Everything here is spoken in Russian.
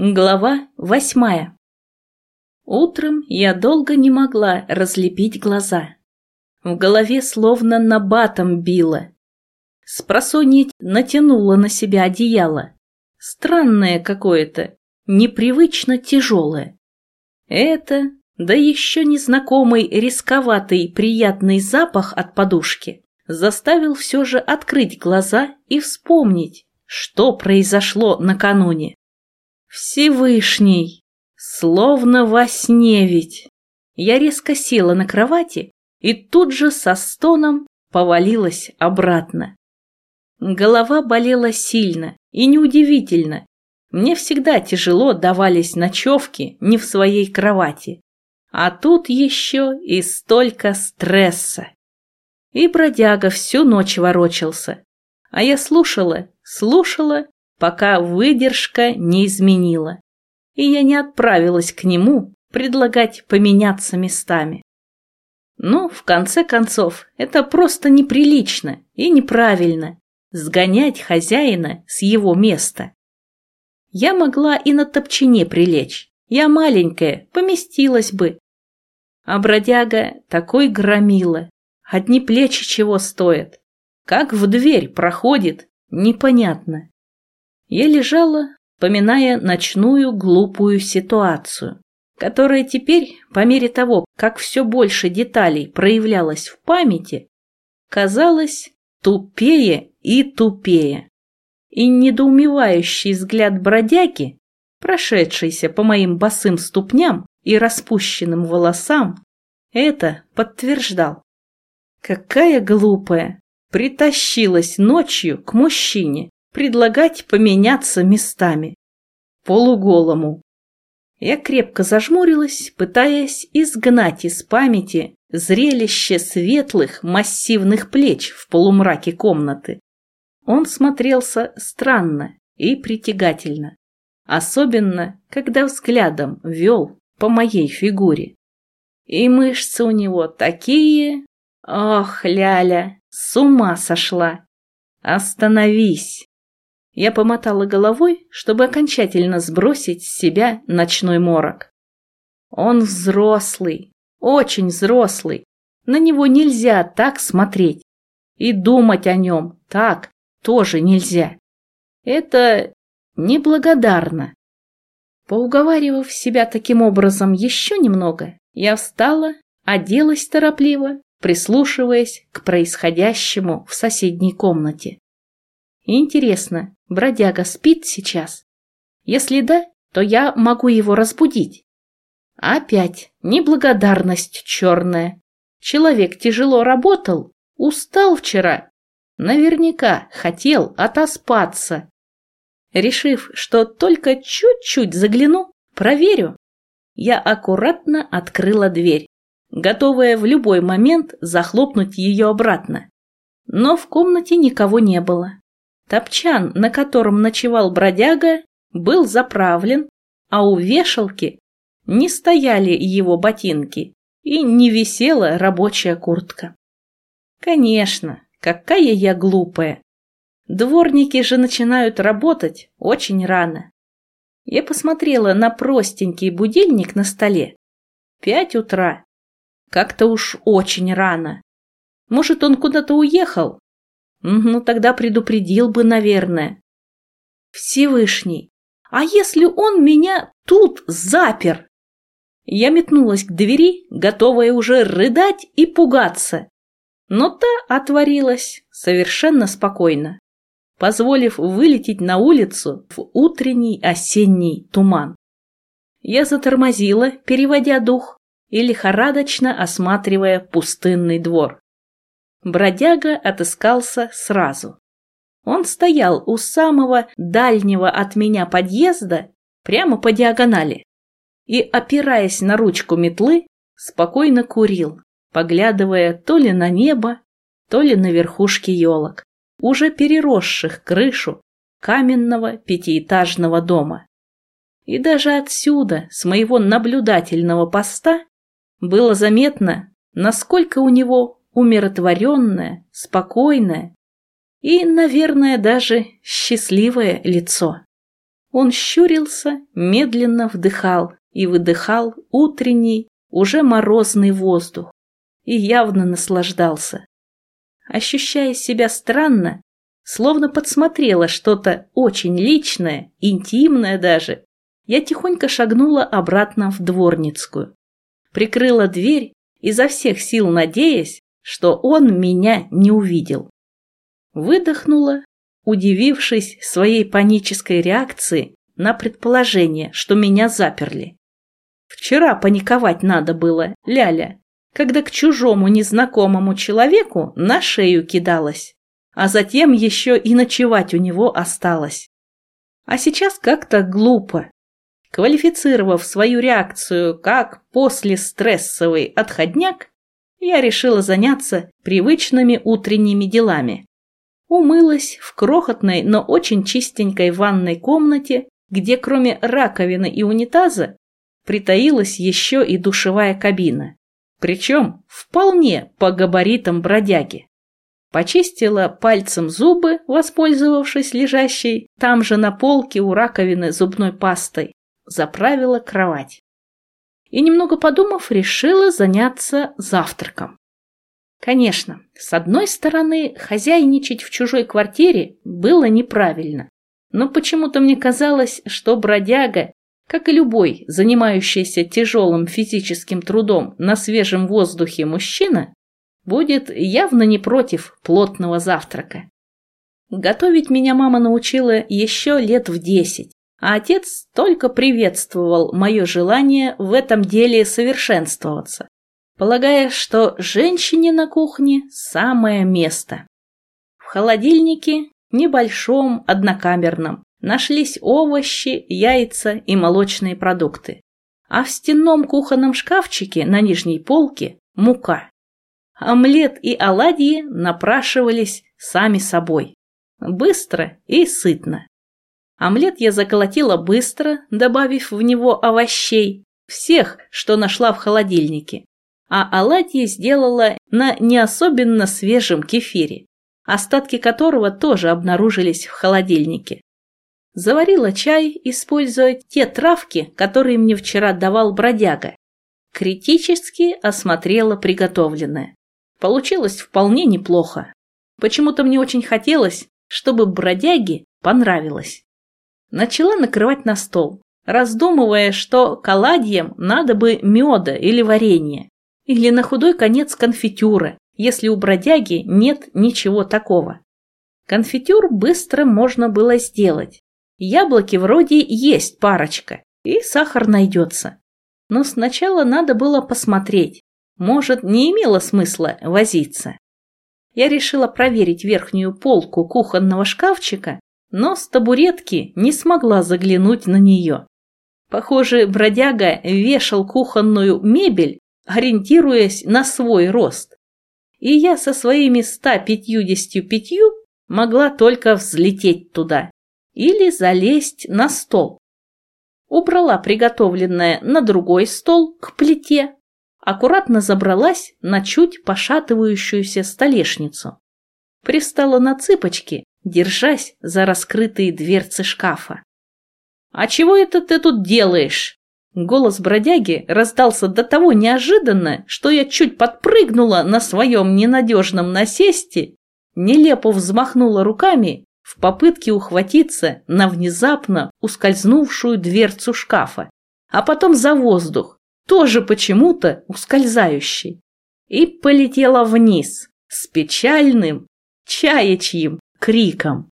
Глава восьмая Утром я долго не могла разлепить глаза. В голове словно набатом било. Спросонья натянула на себя одеяло. Странное какое-то, непривычно тяжелое. Это, да еще незнакомый рисковатый приятный запах от подушки, заставил все же открыть глаза и вспомнить, что произошло накануне. Всевышний! Словно во сне ведь! Я резко села на кровати и тут же со стоном повалилась обратно. Голова болела сильно и неудивительно. Мне всегда тяжело давались ночевки не в своей кровати. А тут еще и столько стресса. И бродяга всю ночь ворочался. А я слушала, слушала пока выдержка не изменила, и я не отправилась к нему предлагать поменяться местами. Ну, в конце концов, это просто неприлично и неправильно сгонять хозяина с его места. Я могла и на топчине прилечь, я маленькая, поместилась бы. А бродяга такой громила, одни плечи чего стоят. Как в дверь проходит, непонятно. Я лежала, поминая ночную глупую ситуацию, которая теперь, по мере того, как все больше деталей проявлялось в памяти, казалась тупее и тупее. И недоумевающий взгляд бродяги, прошедшийся по моим босым ступням и распущенным волосам, это подтверждал. Какая глупая! Притащилась ночью к мужчине, предлагать поменяться местами. Полуголому. Я крепко зажмурилась, пытаясь изгнать из памяти зрелище светлых массивных плеч в полумраке комнаты. Он смотрелся странно и притягательно, особенно когда взглядом вел по моей фигуре. И мышцы у него такие... Ох, Ляля, с ума сошла! Остановись! Я помотала головой, чтобы окончательно сбросить с себя ночной морок. Он взрослый, очень взрослый. На него нельзя так смотреть. И думать о нем так тоже нельзя. Это неблагодарно. Поуговаривав себя таким образом еще немного, я встала, оделась торопливо, прислушиваясь к происходящему в соседней комнате. Интересно, бродяга спит сейчас? Если да, то я могу его разбудить. Опять неблагодарность черная. Человек тяжело работал, устал вчера. Наверняка хотел отоспаться. Решив, что только чуть-чуть загляну, проверю, я аккуратно открыла дверь, готовая в любой момент захлопнуть ее обратно. Но в комнате никого не было. Топчан, на котором ночевал бродяга, был заправлен, а у вешалки не стояли его ботинки и не висела рабочая куртка. Конечно, какая я глупая. Дворники же начинают работать очень рано. Я посмотрела на простенький будильник на столе. Пять утра. Как-то уж очень рано. Может, он куда-то уехал, ну, тогда предупредил бы, наверное. Всевышний, а если он меня тут запер? Я метнулась к двери, готовая уже рыдать и пугаться. Но та отворилась совершенно спокойно, позволив вылететь на улицу в утренний осенний туман. Я затормозила, переводя дух и лихорадочно осматривая пустынный двор. Бродяга отыскался сразу. Он стоял у самого дальнего от меня подъезда, прямо по диагонали, и, опираясь на ручку метлы, спокойно курил, поглядывая то ли на небо, то ли на верхушки елок, уже переросших крышу каменного пятиэтажного дома. И даже отсюда, с моего наблюдательного поста, было заметно, насколько у него умиротворенное, спокойное и, наверное, даже счастливое лицо. Он щурился, медленно вдыхал и выдыхал утренний, уже морозный воздух и явно наслаждался. Ощущая себя странно, словно подсмотрела что-то очень личное, интимное даже, я тихонько шагнула обратно в дворницкую. Прикрыла дверь, изо всех сил надеясь, что он меня не увидел. Выдохнула, удивившись своей панической реакции на предположение, что меня заперли. Вчера паниковать надо было, Ляля, когда к чужому незнакомому человеку на шею кидалась, а затем еще и ночевать у него осталось. А сейчас как-то глупо. Квалифицировав свою реакцию как после стрессовый отходняк, я решила заняться привычными утренними делами. Умылась в крохотной, но очень чистенькой ванной комнате, где кроме раковины и унитаза притаилась еще и душевая кабина. Причем вполне по габаритам бродяги. Почистила пальцем зубы, воспользовавшись лежащей там же на полке у раковины зубной пастой. Заправила кровать. И немного подумав, решила заняться завтраком. Конечно, с одной стороны, хозяйничать в чужой квартире было неправильно. Но почему-то мне казалось, что бродяга как и любой, занимающийся тяжелым физическим трудом на свежем воздухе мужчина, будет явно не против плотного завтрака. Готовить меня мама научила еще лет в десять, а отец только приветствовал мое желание в этом деле совершенствоваться, полагая, что женщине на кухне самое место. В холодильнике, небольшом, однокамерном, нашлись овощи, яйца и молочные продукты. А в стенном кухонном шкафчике на нижней полке мука. Омлет и оладьи напрашивались сами собой. Быстро и сытно. Омлет я заколотила быстро, добавив в него овощей, всех, что нашла в холодильнике. А оладьи сделала на не особенно свежем кефире, остатки которого тоже обнаружились в холодильнике. Заварила чай, используя те травки, которые мне вчера давал бродяга. Критически осмотрела приготовленное. Получилось вполне неплохо. Почему-то мне очень хотелось, чтобы бродяге понравилось. Начала накрывать на стол, раздумывая, что к оладьям надо бы меда или варенье, или на худой конец конфитюра, если у бродяги нет ничего такого. Конфитюр быстро можно было сделать, Яблоки вроде есть парочка, и сахар найдется. Но сначала надо было посмотреть. Может, не имело смысла возиться. Я решила проверить верхнюю полку кухонного шкафчика, но с табуретки не смогла заглянуть на нее. Похоже, бродяга вешал кухонную мебель, ориентируясь на свой рост. И я со своими 155 могла только взлететь туда или залезть на стол. Убрала приготовленное на другой стол к плите, аккуратно забралась на чуть пошатывающуюся столешницу. Пристала на цыпочки, держась за раскрытые дверцы шкафа. «А чего это ты тут делаешь?» Голос бродяги раздался до того неожиданно, что я чуть подпрыгнула на своем ненадежном насесте, нелепо взмахнула руками в попытке ухватиться на внезапно ускользнувшую дверцу шкафа, а потом за воздух, тоже почему-то ускользающий, и полетела вниз с печальным, чаячьим криком.